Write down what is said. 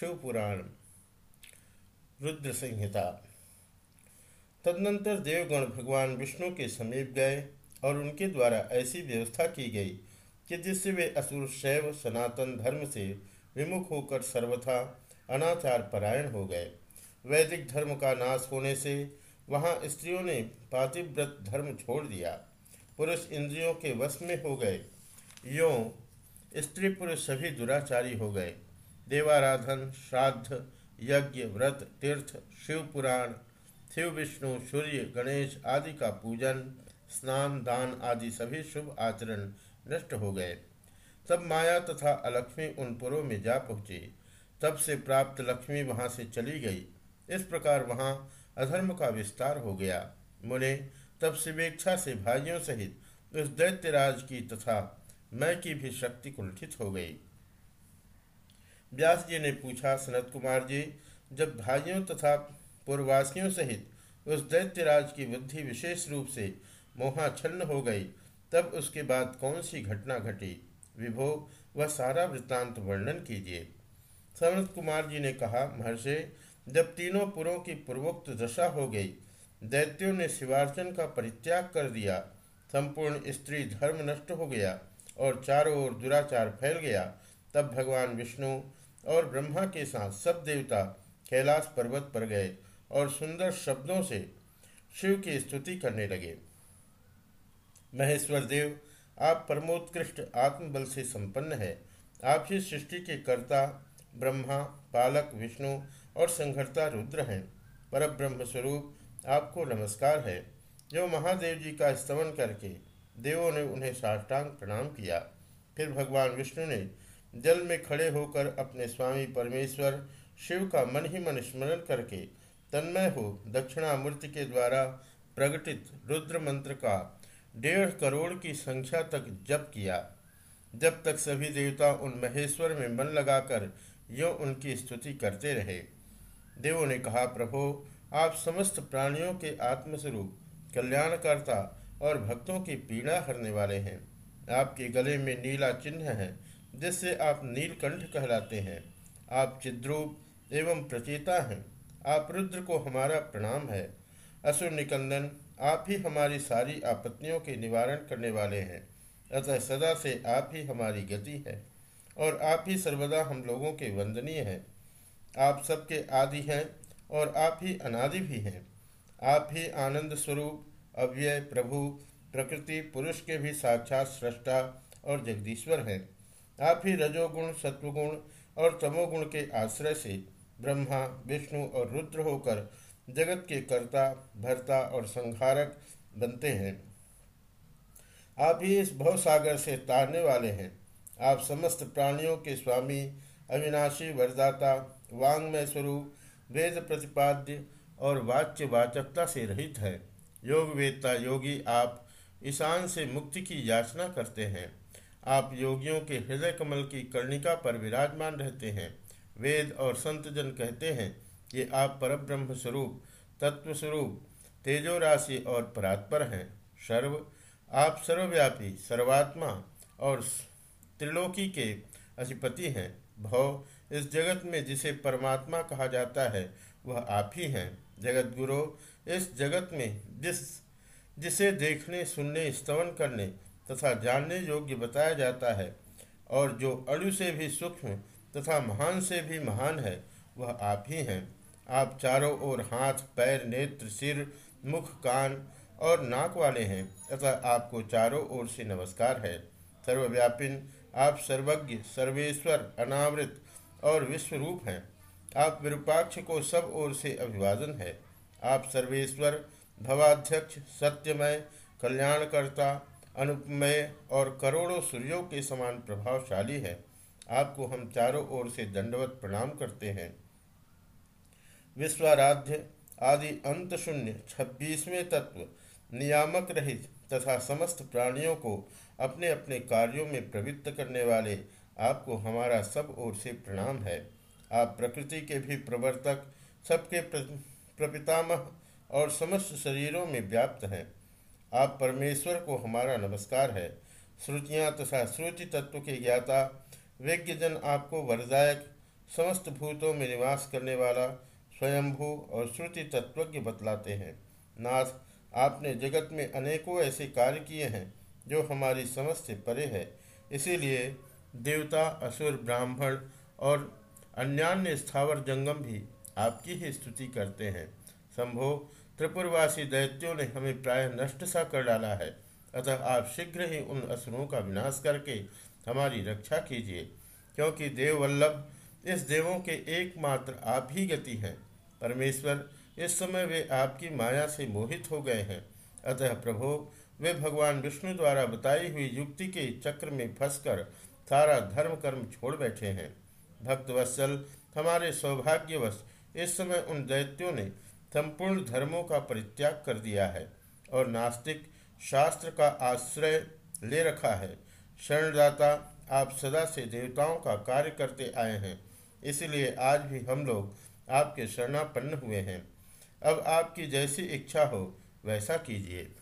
शिवपुराण रुद्र संहिता तदनंतर देवगण भगवान विष्णु के समीप गए और उनके द्वारा ऐसी व्यवस्था की गई कि जिससे वे असुर, शैव, सनातन धर्म से विमुख होकर सर्वथा अनाचार परायण हो गए। वैदिक धर्म का नाश होने से वहाँ स्त्रियों ने पातिव्रत धर्म छोड़ दिया। पुरुष इंद्रियों के वश में हो गए। यों स्त्री पुरुष सभी दुराचारी हो गए। देवाराधन, श्राद्ध, यज्ञ, व्रत, तीर्थ, शिव पुराण, शिव विष्णु, सूर्य, गणेश आदि का पूजन, स्नान, दान आदि सभी शुभ आचरण नष्ट हो गए। तब माया तथा अलक्ष्मी उन पुरों में जा पहुँची। तब से प्राप्त लक्ष्मी वहाँ से चली गई। इस प्रकार वहाँ अधर्म का विस्तार हो गया। मुने, तब शिवेक्षा से भाइयों सहित उस दैत्यराज की तथा मैं की भी शक्ति कुंठित हो गई। व्यास जी ने पूछा, सनत कुमार जी, जब भाइयों तथा पूर्ववासियों सहित उस दैत्यराज की बुद्धि विशेष रूप से मोहाच्छन्न हो गई, तब उसके बाद कौन सी घटना घटी? विभो, वह सारा वृत्तांत वर्णन कीजिए। सनत कुमार जी ने कहा, महर्षि, जब तीनों पुरों की पूर्वोक्त दशा हो गई, दैत्यों ने शिवार्चन का परित्याग कर दिया, संपूर्ण स्त्री धर्म नष्ट हो गया और चारों ओर दुराचार फैल गया तब भगवान विष्णु और ब्रह्मा के साथ सब देवता कैलाश पर्वत पर गए और सुंदर शब्दों से शिव की स्तुति करने लगे। महेश्वर देव, आप परमोत्कृष्ट आत्मबल से संपन्न है। आप ही सृष्टि के कर्ता, ब्रह्मा, पालक, विष्णु और संघर्ता रुद्र हैं। पर ब्रह्म स्वरूप आपको नमस्कार है। जो महादेव जी का स्तमन करके देवों ने उन्हें साष्टांग प्रणाम किया। फिर भगवान विष्णु ने जल में खड़े होकर अपने स्वामी परमेश्वर शिव का मन ही मन स्मरण करके तन्मय हो दक्षिणामूर्ति के द्वारा प्रकटित रुद्र मंत्र का डेढ़ करोड़ की संख्या तक जप किया। जब तक सभी देवता उन महेश्वर में मन लगाकर यो उनकी स्तुति करते रहे। देवों ने कहा, प्रभो, आप समस्त प्राणियों के आत्मस्वरूप कल्याणकर्ता और भक्तों की पीड़ा हरने वाले हैं। आपके गले में नीला चिन्ह है। जिससे आप नीलकंठ कहलाते हैं। आप चिद्रूप एवं प्रचेता हैं। आप रुद्र को हमारा प्रणाम है। असुर निकंदन, आप ही हमारी सारी आपत्तियों के निवारण करने वाले हैं। अतः सदा से आप ही हमारी गति है और आप ही सर्वदा हम लोगों के वंदनीय हैं। आप सबके आदि हैं और आप ही अनादि भी हैं। आप ही आनंद स्वरूप, अव्यय, प्रभु, प्रकृति, पुरुष के भी साक्षात सृष्टा और जगदीश्वर हैं। आप ही रजोगुण, सत्वगुण और तमोगुण के आश्रय से ब्रह्मा, विष्णु और रुद्र होकर जगत के कर्ता, भरता और संहारक बनते हैं। आप ही इस भवसागर से तारने वाले हैं। आप समस्त प्राणियों के स्वामी, अविनाशी, वरदाता वांग्मय स्वरूप, वेद प्रतिपाद्य और वाच्य वाचकता से रहित है। योग वेदता योगी आप ईशान से मुक्ति की याचना करते हैं। आप योगियों के हृदय कमल की कर्णिका पर विराजमान रहते हैं। वेद और संत जन कहते हैं कि आप परब्रह्म स्वरूप तत्व स्वरूप तेजो राशि और परात्पर हैं। सर्व, आप सर्वव्यापी, सर्वात्मा और त्रिलोकी के अधिपति हैं। भव, इस जगत में जिसे परमात्मा कहा जाता है, वह आप ही हैं। जगत गुरु इस जगत में जिस, जिसे देखने, सुनने, स्तवन करने तथा जानने योग्य बताया जाता है, और जो अणु से भी सूक्ष्म तथा महान से भी महान है, वह आप ही हैं। आप चारों ओर हाथ, पैर, नेत्र, सिर, मुख, कान और नाक वाले हैं, तथा आपको चारों ओर से नमस्कार है। सर्वव्यापिन आप सर्वज्ञ, सर्वेश्वर, अनावृत और विश्वरूप हैं। आप विरूपाक्ष को सब ओर से अभिवादन है। आप सर्वेश्वर, भवाध्यक्ष, सत्यमय, कल्याणकर्ता अनुपमय और करोड़ों सूर्यों के समान प्रभावशाली है। आपको हम चारों ओर से दंडवत प्रणाम करते हैं। विश्वाराध्य आदि अंत शून्य छब्बीसवें तत्व, नियामक रहित तथा समस्त प्राणियों को अपने अपने कार्यों में प्रवृत्त करने वाले आपको हमारा सब ओर से प्रणाम है। आप प्रकृति के भी प्रवर्तक, सबके प्रपितामह और समस्त शरीरों में व्याप्त हैं। आप परमेश्वर को हमारा नमस्कार है। श्रुतियाँ तथा श्रुति तत्व के ज्ञाता, विज्ञजन आपको वरदायक, समस्त भूतों में निवास करने वाला, स्वयंभू और श्रुति तत्वज्ञ बतलाते हैं। नाथ, आपने जगत में अनेकों ऐसे कार्य किए हैं, जो हमारी समझ से परे है। इसीलिए देवता, असुर, ब्राह्मण और अन्यान्य स्थावर जंगम भी आपकी ही स्तुति करते हैं। संभो त्रिपुरवासी दैत्यों ने हमें प्राय नष्ट सा कर डाला है। अतः आप शीघ्र ही उन असुरों का विनाश करके हमारी रक्षा कीजिए, क्योंकि देववल्लभ इस देवों के एकमात्र आप ही गति हैं। परमेश्वर, इस समय वे आपकी माया से मोहित हो गए हैं। अतः प्रभो, वे भगवान विष्णु द्वारा बताई हुई युक्ति के चक्र में फंसकर सारा धर्म कर्म छोड़ बैठे हैं। भक्तवत्सल, हमारे सौभाग्यवश, इस समय उन दैत्यों ने संपूर्ण धर्मों का परित्याग कर दिया है और नास्तिक शास्त्र का आश्रय ले रखा है। शरणदाता, आप सदा से देवताओं का कार्य करते आए हैं। इसलिए आज भी हम लोग आपके शरणापन्न हुए हैं। अब आपकी जैसी इच्छा हो, वैसा कीजिए।